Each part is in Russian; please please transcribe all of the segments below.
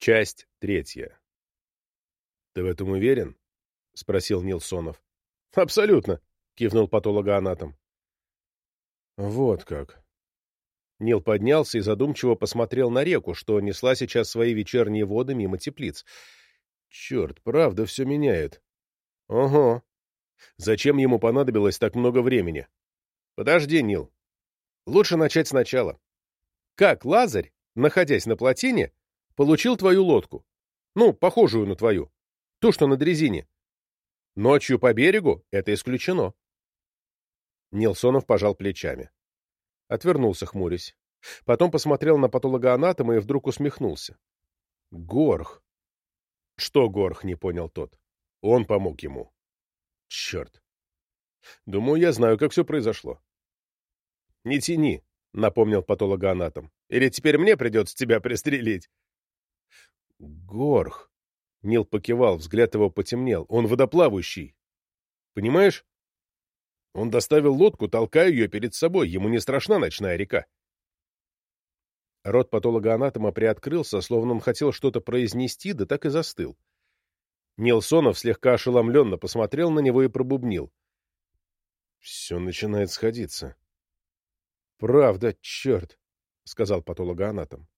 Часть третья. «Ты в этом уверен?» — спросил Нилсонов. «Абсолютно», — кивнул патологоанатом. «Вот как». Нил поднялся и задумчиво посмотрел на реку, что несла сейчас свои вечерние воды мимо теплиц. «Черт, правда все меняет». «Ого. Зачем ему понадобилось так много времени?» «Подожди, Нил. Лучше начать сначала. Как Лазарь, находясь на плотине, Получил твою лодку. Ну, похожую на твою. Ту, что на дрезине. Ночью по берегу это исключено. Нилсонов пожал плечами. Отвернулся, хмурясь. Потом посмотрел на патологоанатома и вдруг усмехнулся. Горх. Что Горх, не понял тот. Он помог ему. Черт. Думаю, я знаю, как все произошло. Не тяни, напомнил патологоанатом. Или теперь мне придется тебя пристрелить? Горх. Нил покивал, взгляд его потемнел. Он водоплавающий. Понимаешь? Он доставил лодку, толкая ее перед собой. Ему не страшна ночная река. Рот патологоанатома приоткрылся, словно он хотел что-то произнести, да так и застыл. Нилсонов слегка ошеломленно посмотрел на него и пробубнил. Все начинает сходиться. «Правда, черт!» — сказал патологоанатом.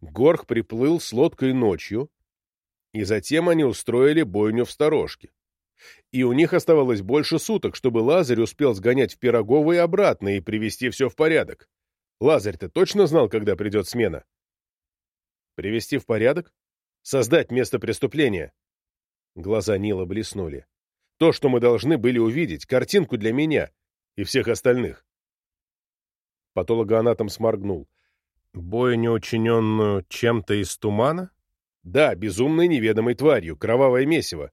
Горх приплыл с лодкой ночью, и затем они устроили бойню в сторожке. И у них оставалось больше суток, чтобы Лазарь успел сгонять в Пирогово и обратно и привести все в порядок. Лазарь-то точно знал, когда придет смена? Привести в порядок? Создать место преступления? Глаза Нила блеснули. То, что мы должны были увидеть, картинку для меня и всех остальных. Патологоанатом сморгнул. Бойню, учиненную чем-то из тумана? Да, безумной неведомой тварью, кровавое месиво.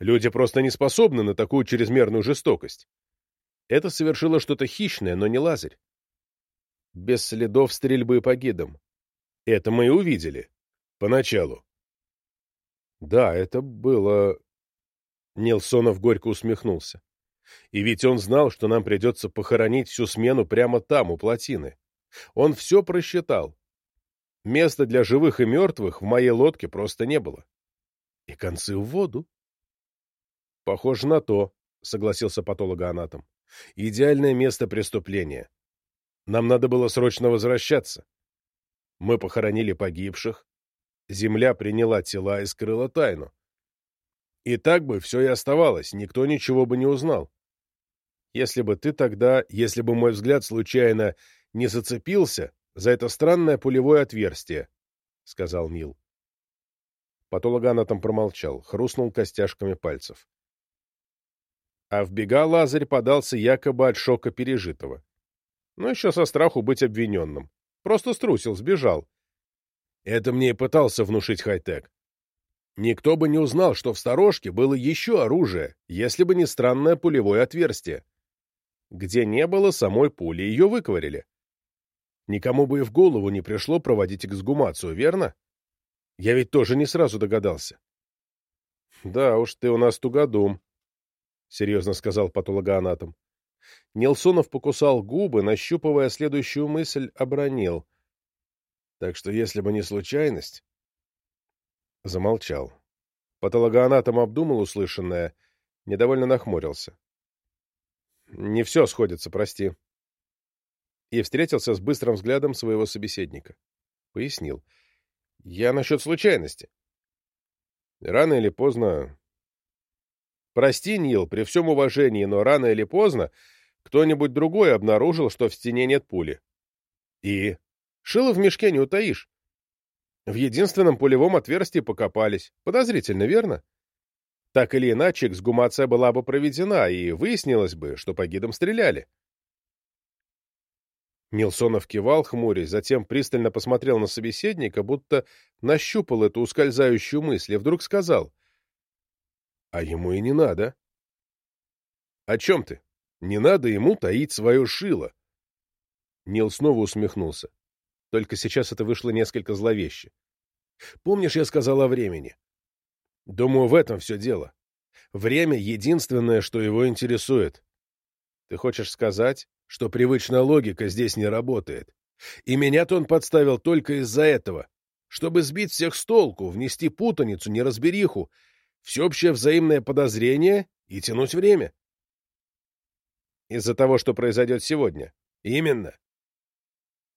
Люди просто не способны на такую чрезмерную жестокость. Это совершило что-то хищное, но не Лазарь. Без следов стрельбы по гидам. Это мы и увидели. Поначалу. Да, это было... Нилсонов горько усмехнулся. И ведь он знал, что нам придется похоронить всю смену прямо там, у плотины. Он все просчитал. Места для живых и мертвых в моей лодке просто не было. И концы в воду. Похоже на то, согласился патологоанатом. Идеальное место преступления. Нам надо было срочно возвращаться. Мы похоронили погибших. Земля приняла тела и скрыла тайну. И так бы все и оставалось, никто ничего бы не узнал. Если бы ты тогда, если бы мой взгляд случайно не зацепился за это странное пулевое отверстие, — сказал Нил. Патологоанатом промолчал, хрустнул костяшками пальцев. А в Лазарь подался якобы от шока пережитого. Но еще со страху быть обвиненным. Просто струсил, сбежал. Это мне и пытался внушить хай-тек. Никто бы не узнал, что в сторожке было еще оружие, если бы не странное пулевое отверстие. Где не было самой пули, ее выковырили. Никому бы и в голову не пришло проводить эксгумацию, верно? Я ведь тоже не сразу догадался. — Да уж, ты у нас тугодум, — серьезно сказал патологоанатом. Нилсонов покусал губы, нащупывая следующую мысль, обронил. Так что если бы не случайность... Замолчал. Патологоанатом обдумал услышанное, недовольно нахмурился. — Не все сходится, прости и встретился с быстрым взглядом своего собеседника. Пояснил. «Я насчет случайности. Рано или поздно... Прости, Нил, при всем уважении, но рано или поздно кто-нибудь другой обнаружил, что в стене нет пули. И? Шило в мешке не утаишь. В единственном пулевом отверстии покопались. Подозрительно, верно? Так или иначе, эксгумация была бы проведена, и выяснилось бы, что по гидам стреляли. Нилсонов кивал, хмурясь, затем пристально посмотрел на собеседника, будто нащупал эту ускользающую мысль, и вдруг сказал. — А ему и не надо. — О чем ты? Не надо ему таить свое шило. Нил снова усмехнулся. Только сейчас это вышло несколько зловеще. — Помнишь, я сказал о времени? Думаю, в этом все дело. Время — единственное, что его интересует. Ты хочешь сказать, что привычная логика здесь не работает. И меня-то он подставил только из-за этого, чтобы сбить всех с толку, внести путаницу, неразбериху, всеобщее взаимное подозрение и тянуть время. Из-за того, что произойдет сегодня. Именно.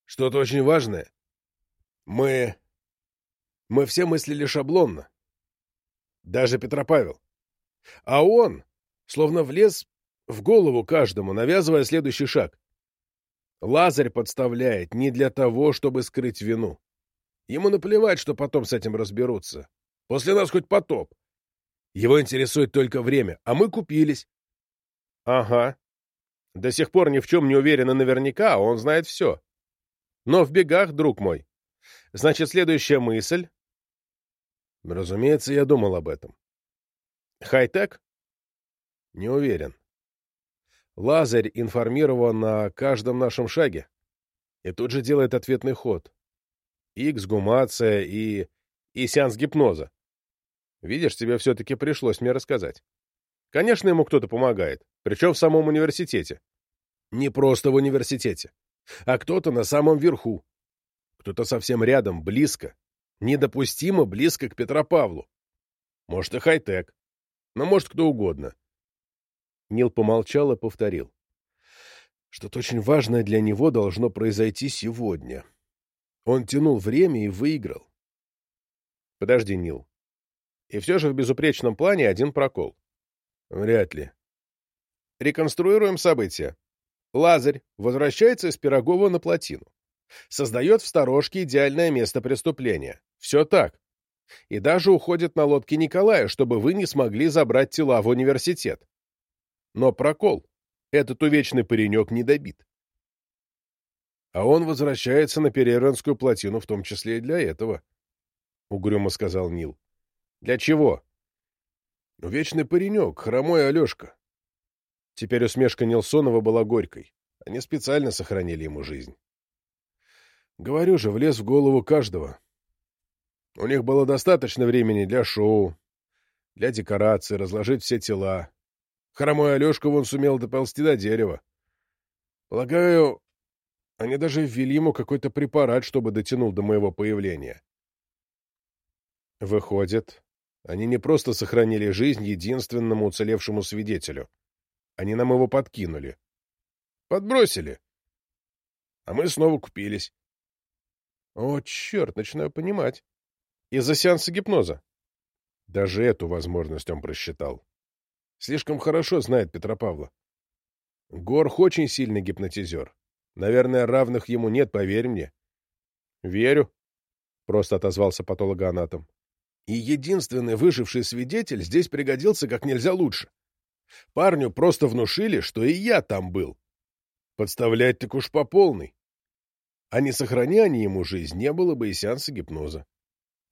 Что-то очень важное. Мы... Мы все мыслили шаблонно. Даже Петропавел. А он словно влез в голову каждому, навязывая следующий шаг. Лазарь подставляет не для того, чтобы скрыть вину. Ему наплевать, что потом с этим разберутся. После нас хоть потоп. Его интересует только время, а мы купились. Ага. До сих пор ни в чем не уверены наверняка, а он знает все. Но в бегах, друг мой. Значит, следующая мысль... Разумеется, я думал об этом. Хай-тек? Не уверен. Лазарь информирован о каждом нашем шаге. И тут же делает ответный ход. И эксгумация, и... и сеанс гипноза. Видишь, тебе все-таки пришлось мне рассказать. Конечно, ему кто-то помогает, причем в самом университете. Не просто в университете, а кто-то на самом верху. Кто-то совсем рядом, близко. Недопустимо близко к Петропавлу. Может, и хай-тек. Но может, кто угодно. Нил помолчал и повторил. Что-то очень важное для него должно произойти сегодня. Он тянул время и выиграл. Подожди, Нил. И все же в безупречном плане один прокол. Вряд ли. Реконструируем события. Лазарь возвращается из Пирогова на плотину. Создает в сторожке идеальное место преступления. Все так. И даже уходит на лодке Николая, чтобы вы не смогли забрать тела в университет. Но прокол. Этот увечный паренек не добит. А он возвращается на Переренскую плотину, в том числе и для этого, — угрюмо сказал Нил. — Для чего? — Вечный паренек, хромой Алешка. Теперь усмешка Нилсонова была горькой. Они специально сохранили ему жизнь. Говорю же, влез в голову каждого. У них было достаточно времени для шоу, для декорации, разложить все тела. Хромой Алешка вон сумел доползти до дерева. Полагаю, они даже ввели ему какой-то препарат, чтобы дотянул до моего появления. Выходит, они не просто сохранили жизнь единственному уцелевшему свидетелю. Они нам его подкинули. Подбросили. А мы снова купились. О, черт, начинаю понимать. Из-за сеанса гипноза. Даже эту возможность он просчитал. Слишком хорошо знает Петра Павла. Горх очень сильный гипнотизер. Наверное, равных ему нет, поверь мне. Верю, — просто отозвался патологоанатом. И единственный выживший свидетель здесь пригодился как нельзя лучше. Парню просто внушили, что и я там был. Подставлять так уж по полной. А не сохраня ему жизнь, не было бы и сеанса гипноза.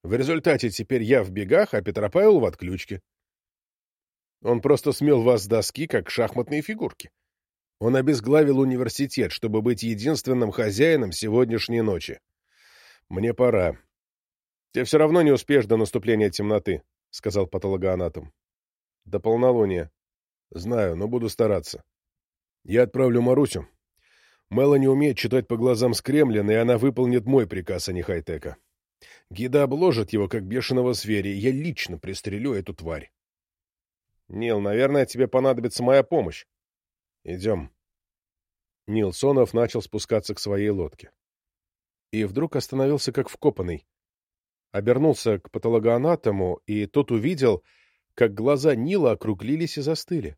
В результате теперь я в бегах, а Петропавел в отключке. Он просто смел вас с доски, как шахматные фигурки. Он обезглавил университет, чтобы быть единственным хозяином сегодняшней ночи. Мне пора. Тебе все равно не успеешь до наступления темноты, — сказал патологоанатом. До полнолуния. Знаю, но буду стараться. Я отправлю Марусю. Мелани умеет читать по глазам с Кремлина, и она выполнит мой приказ, а не Хайтека. Гида обложит его, как бешеного зверя, и я лично пристрелю эту тварь. Нил, наверное, тебе понадобится моя помощь. Идем. Нил Сонов начал спускаться к своей лодке. И вдруг остановился как вкопанный. Обернулся к патологоанатому, и тот увидел, как глаза Нила округлились и застыли.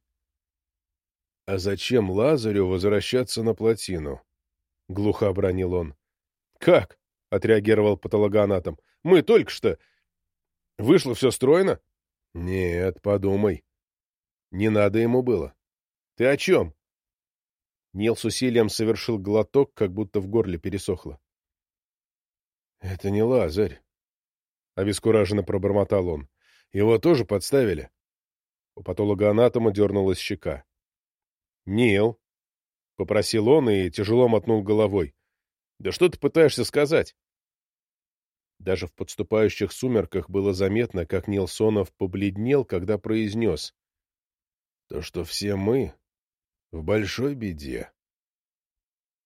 — А зачем Лазарю возвращаться на плотину? — глухо обронил он. — Как? — отреагировал патологоанатом. — Мы только что... Вышло все стройно? — Нет, подумай. Не надо ему было. — Ты о чем? Нил с усилием совершил глоток, как будто в горле пересохло. — Это не Лазарь, — обескураженно пробормотал он. Его тоже подставили. У патологоанатома дернулась щека. «Нил», — попросил он и тяжело мотнул головой. «Да что ты пытаешься сказать?» Даже в подступающих сумерках было заметно, как Нилсонов побледнел, когда произнес. «То, что все мы в большой беде».